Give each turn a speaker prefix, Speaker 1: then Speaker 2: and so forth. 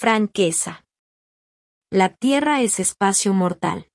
Speaker 1: Franqueza. La Tierra es espacio mortal.